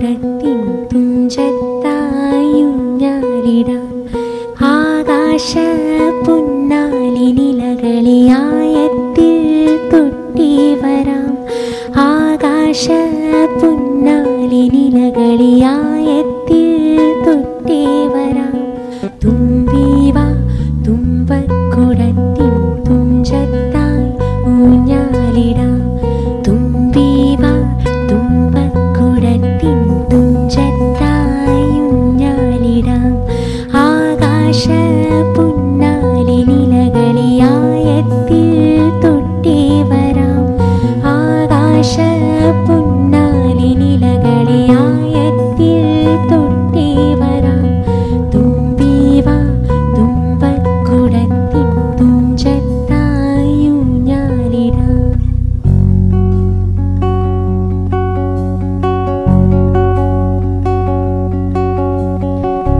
പുറത്തിന്തും ജത്തായും ഞാരിടാം ആകാശ പുൻ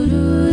Guru.